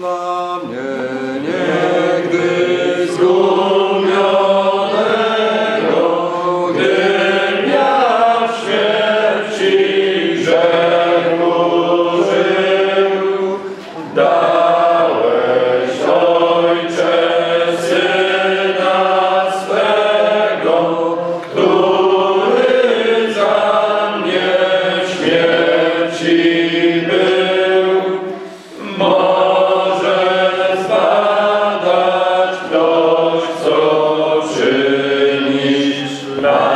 남녀의 love.